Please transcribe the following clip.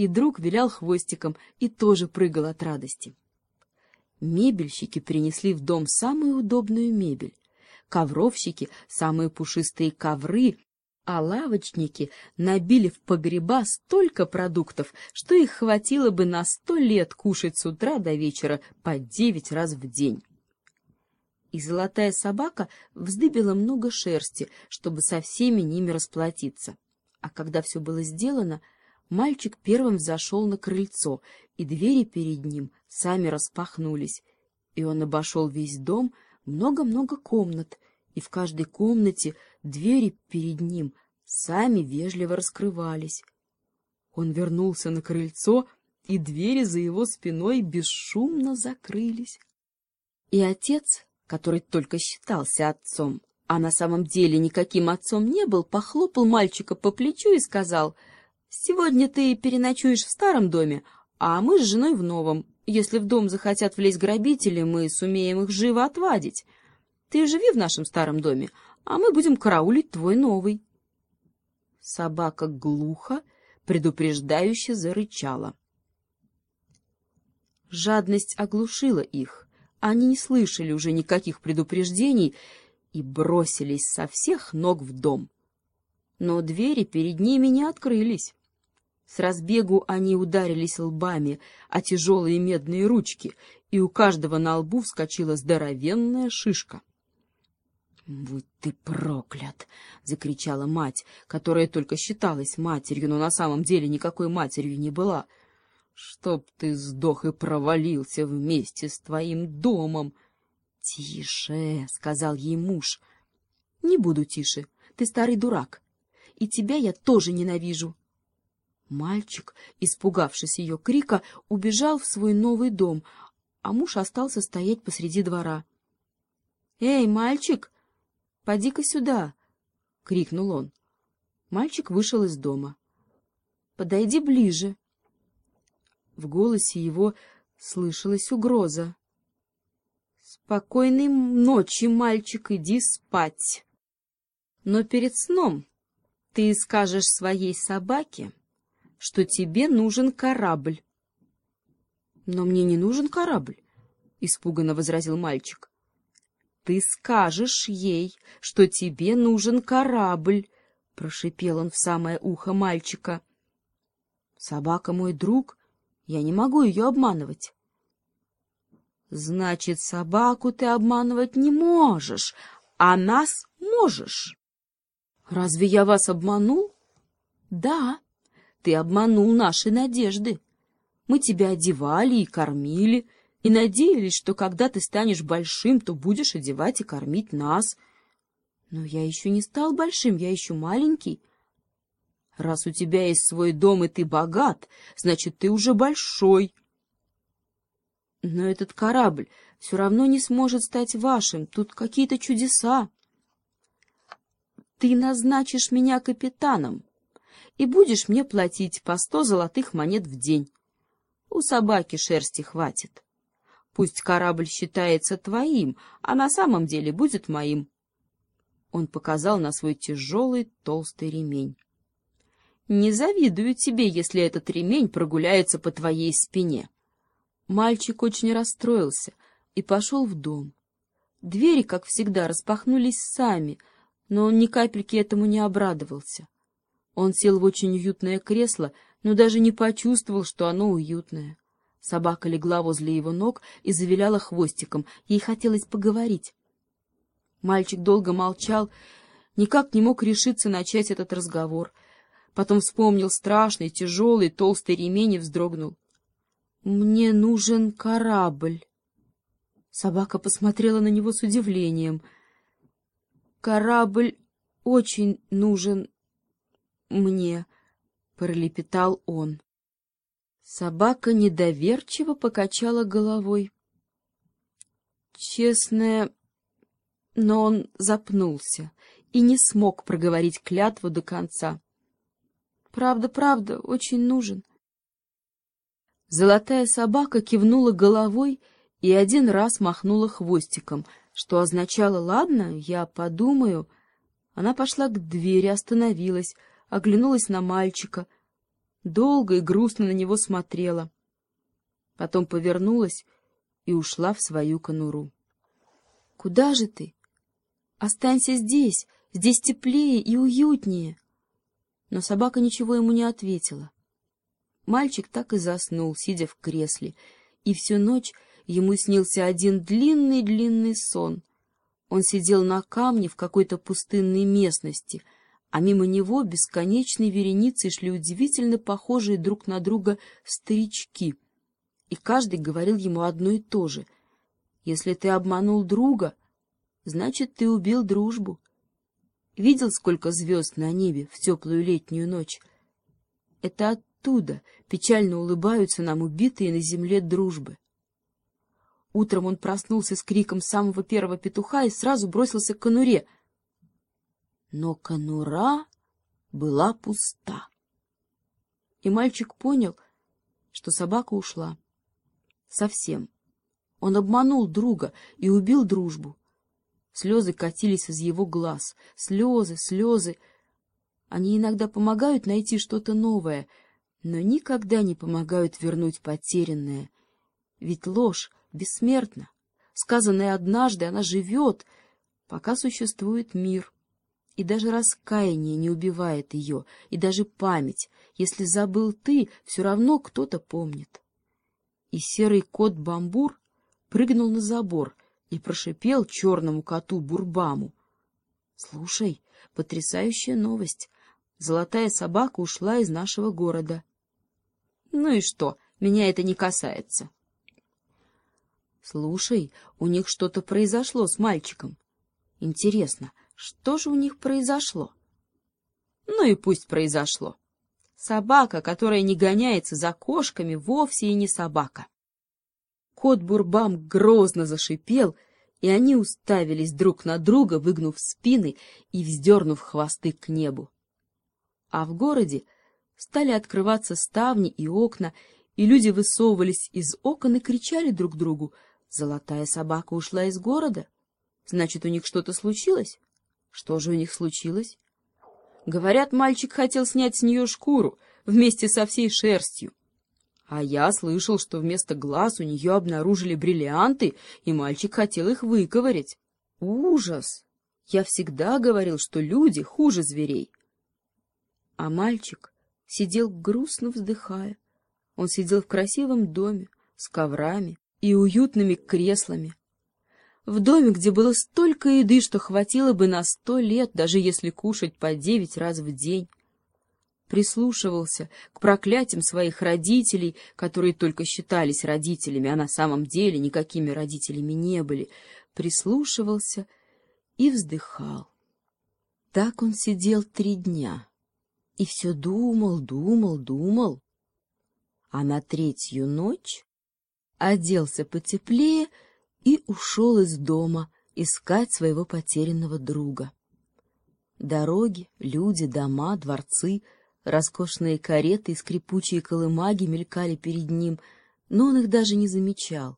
и друг вилял хвостиком и тоже прыгал от радости. Мебельщики принесли в дом самую удобную мебель, ковровщики — самые пушистые ковры, а лавочники набили в погреба столько продуктов, что их хватило бы на сто лет кушать с утра до вечера по девять раз в день. И золотая собака вздыбила много шерсти, чтобы со всеми ними расплатиться. А когда все было сделано, мальчик первым взошел на крыльцо, и двери перед ним сами распахнулись, и он обошел весь дом, много-много комнат, и в каждой комнате двери перед ним сами вежливо раскрывались. Он вернулся на крыльцо, и двери за его спиной бесшумно закрылись. И отец, который только считался отцом, а на самом деле никаким отцом не был, похлопал мальчика по плечу и сказал, «Сегодня ты переночуешь в старом доме, а мы с женой в новом. Если в дом захотят влезть грабители, мы сумеем их живо отвадить. Ты живи в нашем старом доме, а мы будем караулить твой новый». Собака глухо, предупреждающе зарычала. Жадность оглушила их. Они не слышали уже никаких предупреждений и бросились со всех ног в дом. Но двери перед ними не открылись. С разбегу они ударились лбами о тяжелые медные ручки, и у каждого на лбу вскочила здоровенная шишка. «Будь ты проклят!» — закричала мать, которая только считалась матерью, но на самом деле никакой матерью не была. «Чтоб ты сдох и провалился вместе с твоим домом!» «Тише!» — сказал ей муж. «Не буду тише. Ты старый дурак. И тебя я тоже ненавижу». Мальчик, испугавшись ее крика, убежал в свой новый дом, а муж остался стоять посреди двора. «Эй, мальчик, поди-ка сюда!» — крикнул он. Мальчик вышел из дома. «Подойди ближе!» В голосе его слышалась угроза. Спокойной ночи, мальчик, иди спать. Но перед сном ты скажешь своей собаке, что тебе нужен корабль. — Но мне не нужен корабль, — испуганно возразил мальчик. — Ты скажешь ей, что тебе нужен корабль, — прошипел он в самое ухо мальчика. — Собака мой друг, я не могу ее обманывать. Значит, собаку ты обманывать не можешь, а нас можешь. Разве я вас обманул? Да, ты обманул наши надежды. Мы тебя одевали и кормили, и надеялись, что когда ты станешь большим, то будешь одевать и кормить нас. Но я еще не стал большим, я еще маленький. Раз у тебя есть свой дом и ты богат, значит, ты уже большой. Но этот корабль все равно не сможет стать вашим. Тут какие-то чудеса. Ты назначишь меня капитаном и будешь мне платить по сто золотых монет в день. У собаки шерсти хватит. Пусть корабль считается твоим, а на самом деле будет моим. Он показал на свой тяжелый толстый ремень. Не завидую тебе, если этот ремень прогуляется по твоей спине. Мальчик очень расстроился и пошел в дом. Двери, как всегда, распахнулись сами, но он ни капельки этому не обрадовался. Он сел в очень уютное кресло, но даже не почувствовал, что оно уютное. Собака легла возле его ног и завиляла хвостиком. Ей хотелось поговорить. Мальчик долго молчал, никак не мог решиться начать этот разговор. Потом вспомнил страшный, тяжелый, толстый ремень и вздрогнул. «Мне нужен корабль». Собака посмотрела на него с удивлением. «Корабль очень нужен мне», — пролепетал он. Собака недоверчиво покачала головой. Честное... Но он запнулся и не смог проговорить клятву до конца. «Правда, правда, очень нужен. Золотая собака кивнула головой и один раз махнула хвостиком, что означало «ладно, я подумаю». Она пошла к двери, остановилась, оглянулась на мальчика. долго и грустно на него смотрела. Потом повернулась и ушла в свою конуру. — Куда же ты? Останься здесь, здесь теплее и уютнее. Но собака ничего ему не ответила. Мальчик так и заснул, сидя в кресле, и всю ночь ему снился один длинный-длинный сон. Он сидел на камне в какой-то пустынной местности, а мимо него бесконечной вереницей шли удивительно похожие друг на друга старички. И каждый говорил ему одно и то же. «Если ты обманул друга, значит, ты убил дружбу». Видел, сколько звезд на небе в теплую летнюю ночь? Это оттуда печально улыбаются нам убитые на земле дружбы. Утром он проснулся с криком самого первого петуха и сразу бросился к конуре. Но конура была пуста. И мальчик понял, что собака ушла. Совсем. Он обманул друга и убил дружбу. Слезы катились из его глаз. Слезы, слезы. Они иногда помогают найти что-то новое, но никогда не помогают вернуть потерянное. Ведь ложь бессмертна. Сказанная однажды, она живет, пока существует мир. И даже раскаяние не убивает ее, и даже память. Если забыл ты, все равно кто-то помнит. И серый кот-бамбур прыгнул на забор и прошипел черному коту Бурбаму. — Слушай, потрясающая новость. Золотая собака ушла из нашего города. — Ну и что, меня это не касается. — Слушай, у них что-то произошло с мальчиком. Интересно, что же у них произошло? Ну и пусть произошло. Собака, которая не гоняется за кошками, вовсе и не собака. Кот Бурбам грозно зашипел, и они уставились друг на друга, выгнув спины и вздернув хвосты к небу. А в городе стали открываться ставни и окна, и люди высовывались из окон и кричали друг другу — Золотая собака ушла из города. Значит, у них что-то случилось? Что же у них случилось? Говорят, мальчик хотел снять с нее шкуру вместе со всей шерстью. А я слышал, что вместо глаз у нее обнаружили бриллианты, и мальчик хотел их выковырять. Ужас! Я всегда говорил, что люди хуже зверей. А мальчик сидел грустно вздыхая. Он сидел в красивом доме, с коврами, и уютными креслами. В доме, где было столько еды, что хватило бы на сто лет, даже если кушать по девять раз в день. Прислушивался к проклятиям своих родителей, которые только считались родителями, а на самом деле никакими родителями не были. Прислушивался и вздыхал. Так он сидел три дня и все думал, думал, думал. А на третью ночь оделся потеплее и ушел из дома искать своего потерянного друга. Дороги, люди, дома, дворцы, роскошные кареты и скрипучие колымаги мелькали перед ним, но он их даже не замечал.